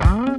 Bye.